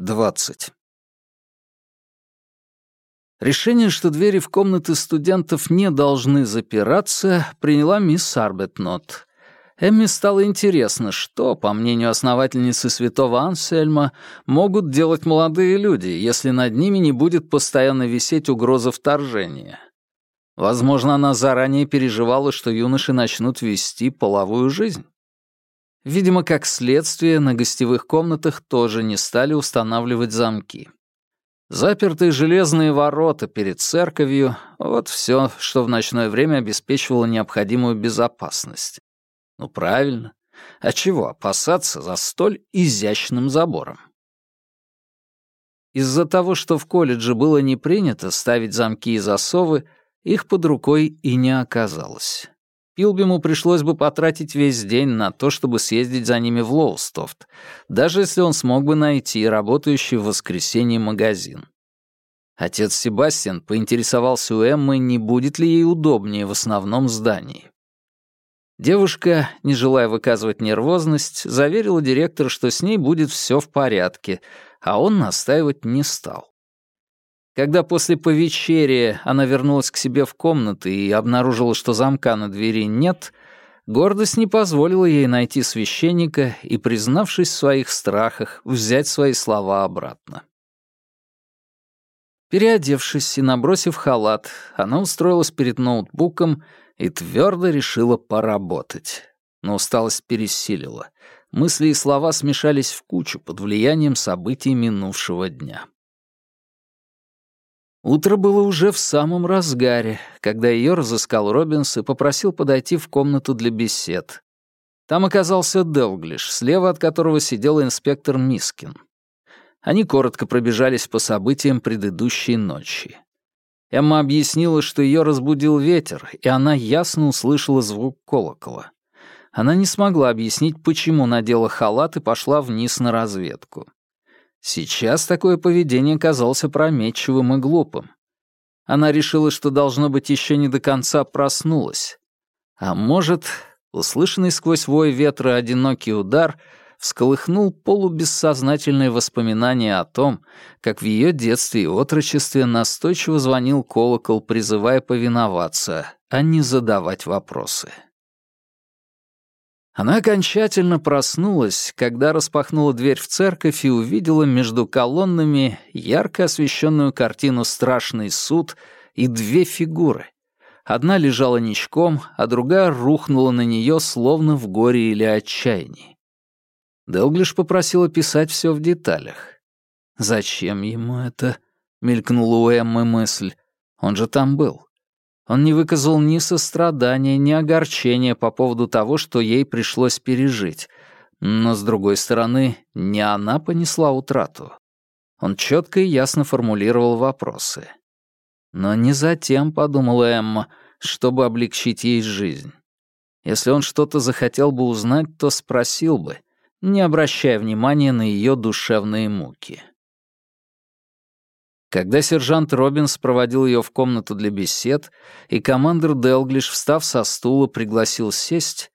20. Решение, что двери в комнаты студентов не должны запираться, приняла мисс Арбетнот. Эмми стало интересно, что, по мнению основательницы святого Ансельма, могут делать молодые люди, если над ними не будет постоянно висеть угроза вторжения. Возможно, она заранее переживала, что юноши начнут вести половую жизнь. Видимо, как следствие, на гостевых комнатах тоже не стали устанавливать замки. Запертые железные ворота перед церковью — вот все, что в ночное время обеспечивало необходимую безопасность. Ну, правильно. А чего опасаться за столь изящным забором? Из-за того, что в колледже было не принято ставить замки и засовы, их под рукой и не оказалось. Пилбиму пришлось бы потратить весь день на то, чтобы съездить за ними в Лоустофт, даже если он смог бы найти работающий в воскресенье магазин. Отец Себастьян поинтересовался у Эммы, не будет ли ей удобнее в основном здании. Девушка, не желая выказывать нервозность, заверила директора, что с ней будет все в порядке, а он настаивать не стал. Когда после повечерия она вернулась к себе в комнату и обнаружила, что замка на двери нет, гордость не позволила ей найти священника и, признавшись в своих страхах, взять свои слова обратно. Переодевшись и набросив халат, она устроилась перед ноутбуком и твердо решила поработать. Но усталость пересилила. Мысли и слова смешались в кучу под влиянием событий минувшего дня. Утро было уже в самом разгаре, когда ее разыскал Робинс и попросил подойти в комнату для бесед. Там оказался Делглиш, слева от которого сидел инспектор Мискин. Они коротко пробежались по событиям предыдущей ночи. Эмма объяснила, что ее разбудил ветер, и она ясно услышала звук колокола. Она не смогла объяснить, почему надела халат и пошла вниз на разведку. Сейчас такое поведение казалось опрометчивым и глупым. Она решила, что, должно быть, еще не до конца проснулась. А может, услышанный сквозь вой ветра одинокий удар всколыхнул полубессознательные воспоминания о том, как в ее детстве и отрочестве настойчиво звонил колокол, призывая повиноваться, а не задавать вопросы. Она окончательно проснулась, когда распахнула дверь в церковь и увидела между колоннами ярко освещенную картину «Страшный суд» и две фигуры. Одна лежала ничком, а другая рухнула на нее, словно в горе или отчаянии. Делглиш попросила писать все в деталях. «Зачем ему это?» — мелькнула у Эммы мысль. «Он же там был. Он не выказал ни сострадания, ни огорчения по поводу того, что ей пришлось пережить. Но, с другой стороны, не она понесла утрату. Он четко и ясно формулировал вопросы. Но не затем, подумала Эмма, чтобы облегчить ей жизнь. Если он что-то захотел бы узнать, то спросил бы, не обращая внимания на ее душевные муки. Когда сержант Робинс проводил ее в комнату для бесед, и командир Делглиш, встав со стула, пригласил сесть,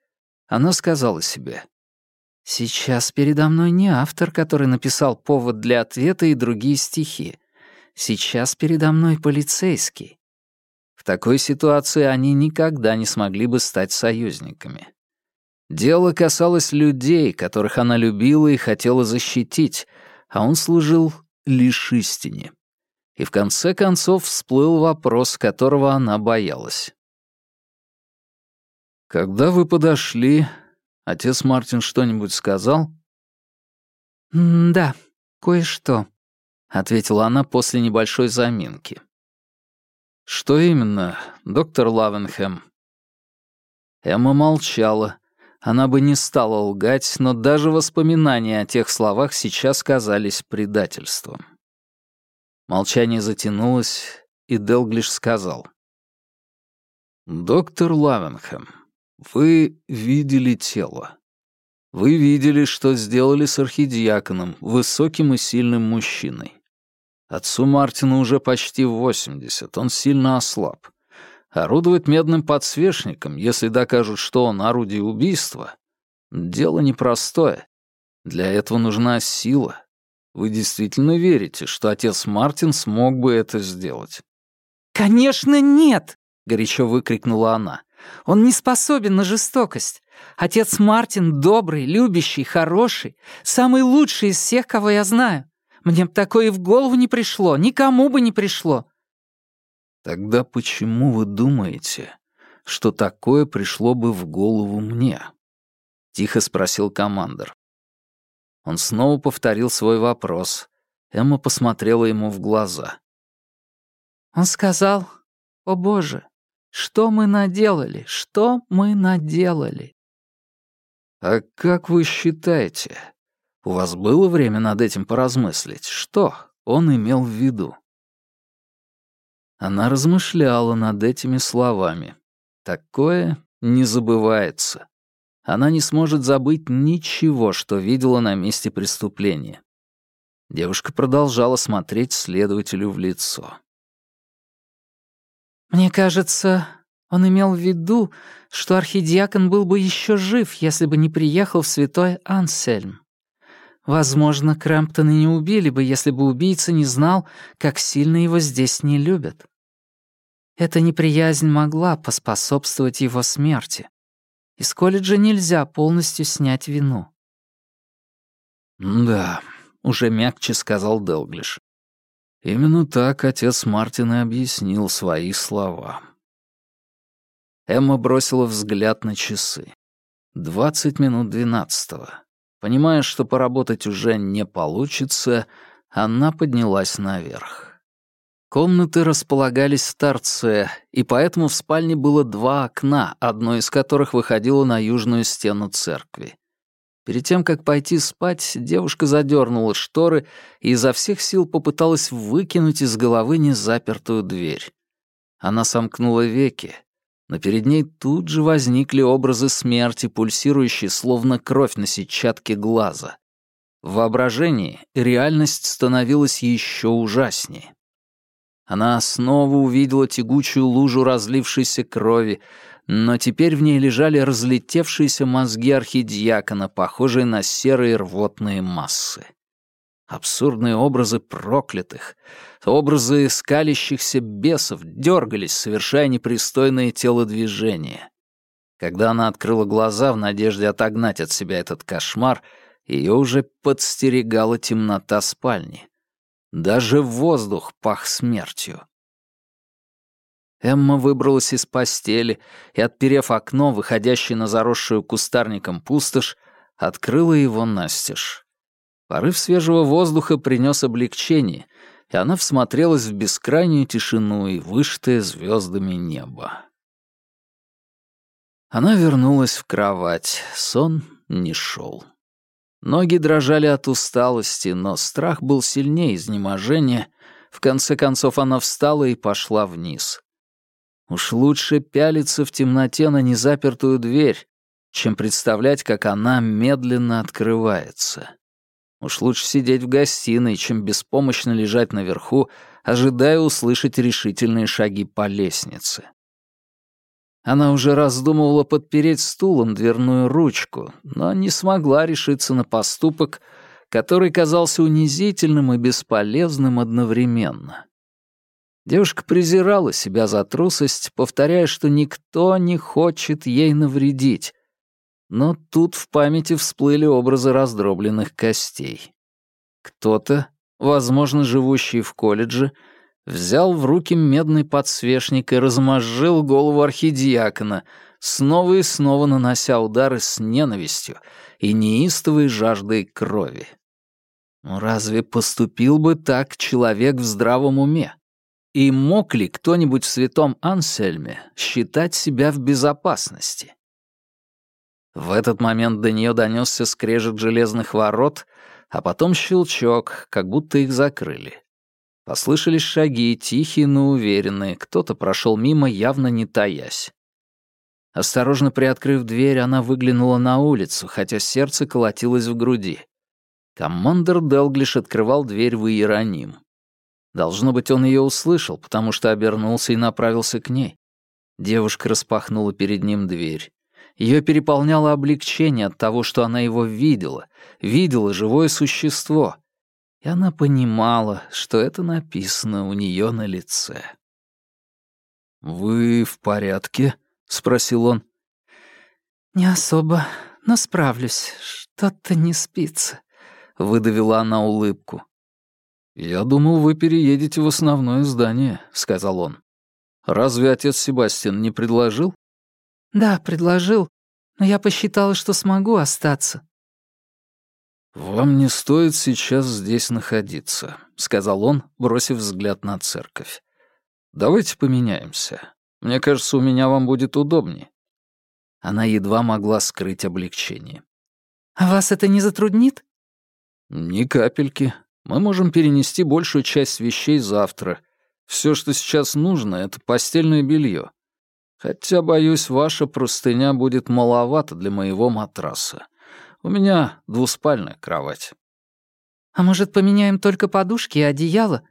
она сказала себе, «Сейчас передо мной не автор, который написал повод для ответа и другие стихи. Сейчас передо мной полицейский». В такой ситуации они никогда не смогли бы стать союзниками. Дело касалось людей, которых она любила и хотела защитить, а он служил лишь истине и в конце концов всплыл вопрос, которого она боялась. «Когда вы подошли, отец Мартин что-нибудь сказал?» «Да, кое-что», — ответила она после небольшой заминки. «Что именно, доктор Лавенхэм?» Эмма молчала. Она бы не стала лгать, но даже воспоминания о тех словах сейчас казались предательством. Молчание затянулось, и Делглиш сказал. «Доктор Лавенхэм, вы видели тело. Вы видели, что сделали с архидиаконом, высоким и сильным мужчиной. Отцу Мартину уже почти 80, он сильно ослаб. Орудовать медным подсвечником, если докажут, что он орудие убийства, дело непростое. Для этого нужна сила, Вы действительно верите, что отец Мартин смог бы это сделать?» «Конечно нет!» — горячо выкрикнула она. «Он не способен на жестокость. Отец Мартин добрый, любящий, хороший, самый лучший из всех, кого я знаю. Мне бы такое и в голову не пришло, никому бы не пришло». «Тогда почему вы думаете, что такое пришло бы в голову мне?» — тихо спросил командор. Он снова повторил свой вопрос. Эмма посмотрела ему в глаза. Он сказал, «О боже, что мы наделали, что мы наделали?» «А как вы считаете, у вас было время над этим поразмыслить? Что он имел в виду?» Она размышляла над этими словами. Такое не забывается она не сможет забыть ничего, что видела на месте преступления. Девушка продолжала смотреть следователю в лицо. «Мне кажется, он имел в виду, что архидиакон был бы еще жив, если бы не приехал в святой Ансельм. Возможно, Крэмптона не убили бы, если бы убийца не знал, как сильно его здесь не любят. Эта неприязнь могла поспособствовать его смерти. Из колледжа нельзя полностью снять вину. «Да», — уже мягче сказал Делглиш. Именно так отец Мартин и объяснил свои слова. Эмма бросила взгляд на часы. Двадцать минут двенадцатого. Понимая, что поработать уже не получится, она поднялась наверх. Комнаты располагались в торце, и поэтому в спальне было два окна, одно из которых выходило на южную стену церкви. Перед тем, как пойти спать, девушка задернула шторы и изо всех сил попыталась выкинуть из головы незапертую дверь. Она сомкнула веки, но перед ней тут же возникли образы смерти, пульсирующие, словно кровь на сетчатке глаза. В воображении реальность становилась еще ужаснее. Она снова увидела тягучую лужу разлившейся крови, но теперь в ней лежали разлетевшиеся мозги архидиакона, похожие на серые рвотные массы. Абсурдные образы проклятых, образы скалящихся бесов дергались, совершая непристойные телодвижения. Когда она открыла глаза в надежде отогнать от себя этот кошмар, ее уже подстерегала темнота спальни. Даже воздух пах смертью. Эмма выбралась из постели и, отперев окно, выходящее на заросшую кустарником пустошь, открыла его настежь. Порыв свежего воздуха принес облегчение, и она всмотрелась в бескрайнюю тишину и вышитое звездами небо. Она вернулась в кровать, сон не шел. Ноги дрожали от усталости, но страх был сильнее изнеможения. В конце концов она встала и пошла вниз. Уж лучше пялиться в темноте на незапертую дверь, чем представлять, как она медленно открывается. Уж лучше сидеть в гостиной, чем беспомощно лежать наверху, ожидая услышать решительные шаги по лестнице. Она уже раздумывала подпереть стулом дверную ручку, но не смогла решиться на поступок, который казался унизительным и бесполезным одновременно. Девушка презирала себя за трусость, повторяя, что никто не хочет ей навредить. Но тут в памяти всплыли образы раздробленных костей. Кто-то, возможно, живущий в колледже, взял в руки медный подсвечник и размозжил голову архидиакона, снова и снова нанося удары с ненавистью и неистовой жаждой крови. Ну, разве поступил бы так человек в здравом уме? И мог ли кто-нибудь в святом Ансельме считать себя в безопасности? В этот момент до нее донесся скрежет железных ворот, а потом щелчок, как будто их закрыли. Послышались шаги, тихие, но уверенные. Кто-то прошел мимо, явно не таясь. Осторожно приоткрыв дверь, она выглянула на улицу, хотя сердце колотилось в груди. Командор Делглиш открывал дверь в Иероним. Должно быть, он ее услышал, потому что обернулся и направился к ней. Девушка распахнула перед ним дверь. Ее переполняло облегчение от того, что она его видела, видела живое существо, И она понимала, что это написано у нее на лице. «Вы в порядке?» — спросил он. «Не особо, но справлюсь. Что-то не спится», — выдавила она улыбку. «Я думал, вы переедете в основное здание», — сказал он. «Разве отец Себастьян не предложил?» «Да, предложил, но я посчитала, что смогу остаться». «Вам не стоит сейчас здесь находиться», — сказал он, бросив взгляд на церковь. «Давайте поменяемся. Мне кажется, у меня вам будет удобнее». Она едва могла скрыть облегчение. «А вас это не затруднит?» «Ни капельки. Мы можем перенести большую часть вещей завтра. Все, что сейчас нужно, — это постельное белье. Хотя, боюсь, ваша простыня будет маловато для моего матраса. У меня двуспальная кровать». «А может, поменяем только подушки и одеяло?»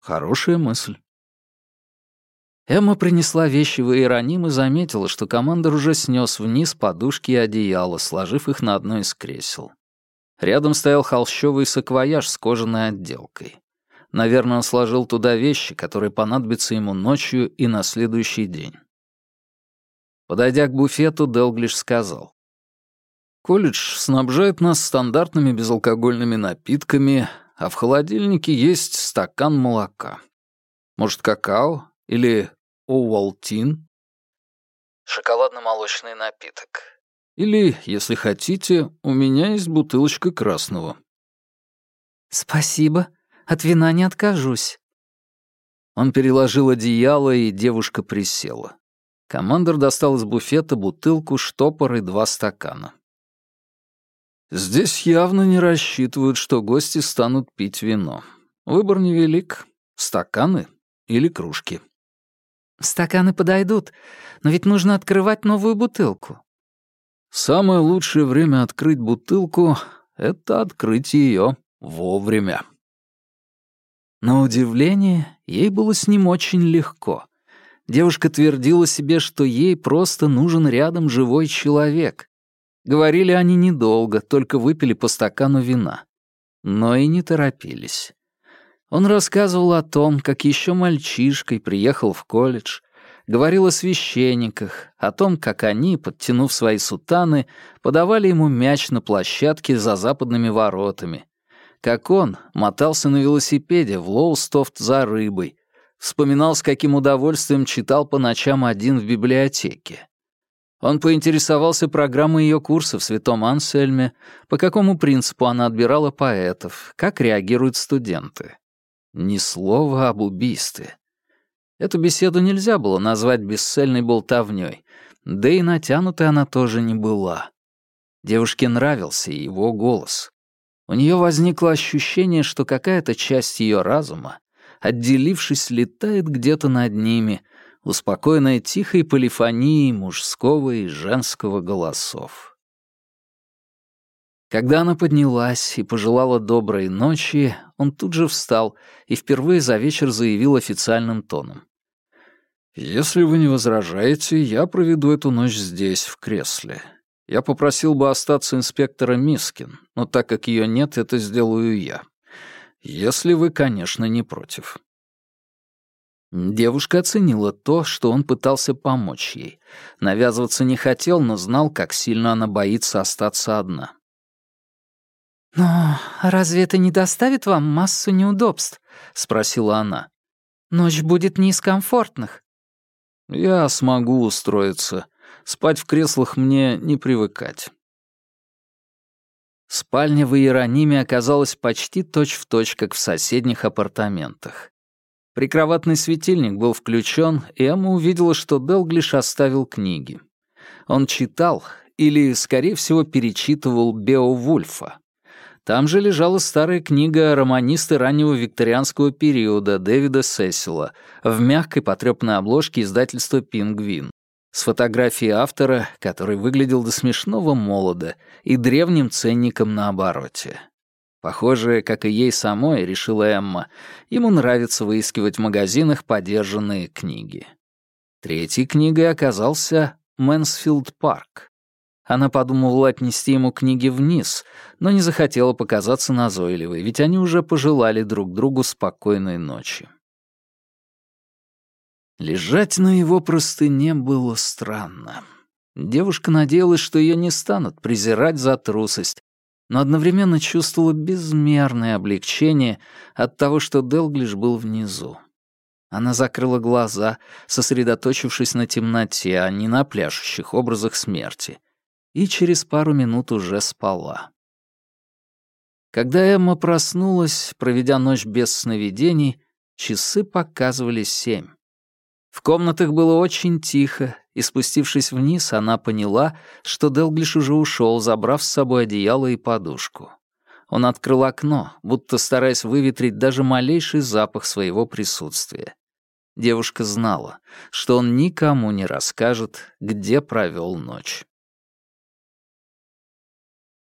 «Хорошая мысль». Эмма принесла вещи в Иероним и заметила, что командор уже снес вниз подушки и одеяло, сложив их на одно из кресел. Рядом стоял холщовый саквояж с кожаной отделкой. Наверное, он сложил туда вещи, которые понадобятся ему ночью и на следующий день. Подойдя к буфету, Делглиш сказал. «Колледж снабжает нас стандартными безалкогольными напитками, а в холодильнике есть стакан молока. Может, какао или Оуалтин?» Шоколадно-молочный напиток. Или, если хотите, у меня есть бутылочка красного. «Спасибо. От вина не откажусь». Он переложил одеяло, и девушка присела. Командор достал из буфета бутылку, штопор и два стакана. Здесь явно не рассчитывают, что гости станут пить вино. Выбор невелик. Стаканы или кружки. Стаканы подойдут, но ведь нужно открывать новую бутылку. Самое лучшее время открыть бутылку — это открыть ее вовремя. На удивление, ей было с ним очень легко. Девушка твердила себе, что ей просто нужен рядом живой человек. Говорили они недолго, только выпили по стакану вина. Но и не торопились. Он рассказывал о том, как еще мальчишкой приехал в колледж, говорил о священниках, о том, как они, подтянув свои сутаны, подавали ему мяч на площадке за западными воротами, как он мотался на велосипеде в Лоустофт за рыбой, вспоминал, с каким удовольствием читал по ночам один в библиотеке. Он поинтересовался программой ее курса в Святом Ансельме, по какому принципу она отбирала поэтов, как реагируют студенты. Ни слова об убийстве. Эту беседу нельзя было назвать бесцельной болтовнёй, да и натянутой она тоже не была. Девушке нравился его голос. У нее возникло ощущение, что какая-то часть ее разума, отделившись, летает где-то над ними, успокоенная тихой полифонией мужского и женского голосов. Когда она поднялась и пожелала доброй ночи, он тут же встал и впервые за вечер заявил официальным тоном. «Если вы не возражаете, я проведу эту ночь здесь, в кресле. Я попросил бы остаться инспектора Мискин, но так как ее нет, это сделаю я. Если вы, конечно, не против». Девушка оценила то, что он пытался помочь ей. Навязываться не хотел, но знал, как сильно она боится остаться одна. «Но разве это не доставит вам массу неудобств?» — спросила она. «Ночь будет не из комфортных». «Я смогу устроиться. Спать в креслах мне не привыкать». Спальня в Иерониме оказалась почти точь-в-точь, точь, как в соседних апартаментах. Прикроватный светильник был включен, и Эмма увидела, что Делглиш оставил книги. Он читал, или, скорее всего, перечитывал Беовульфа. Там же лежала старая книга романиста раннего викторианского периода Дэвида Сесила в мягкой потрёпанной обложке издательства «Пингвин» с фотографией автора, который выглядел до смешного молодо и древним ценником на обороте. Похоже, как и ей самой, решила Эмма, ему нравится выискивать в магазинах подержанные книги. Третьей книгой оказался «Мэнсфилд Парк». Она подумывала отнести ему книги вниз, но не захотела показаться назойливой, ведь они уже пожелали друг другу спокойной ночи. Лежать на его простыне было странно. Девушка надеялась, что ее не станут презирать за трусость, но одновременно чувствовала безмерное облегчение от того, что Делглиш был внизу. Она закрыла глаза, сосредоточившись на темноте, а не на пляшущих образах смерти, и через пару минут уже спала. Когда Эмма проснулась, проведя ночь без сновидений, часы показывали семь. В комнатах было очень тихо, и спустившись вниз, она поняла, что Делглиш уже ушел, забрав с собой одеяло и подушку. Он открыл окно, будто стараясь выветрить даже малейший запах своего присутствия. Девушка знала, что он никому не расскажет, где провел ночь.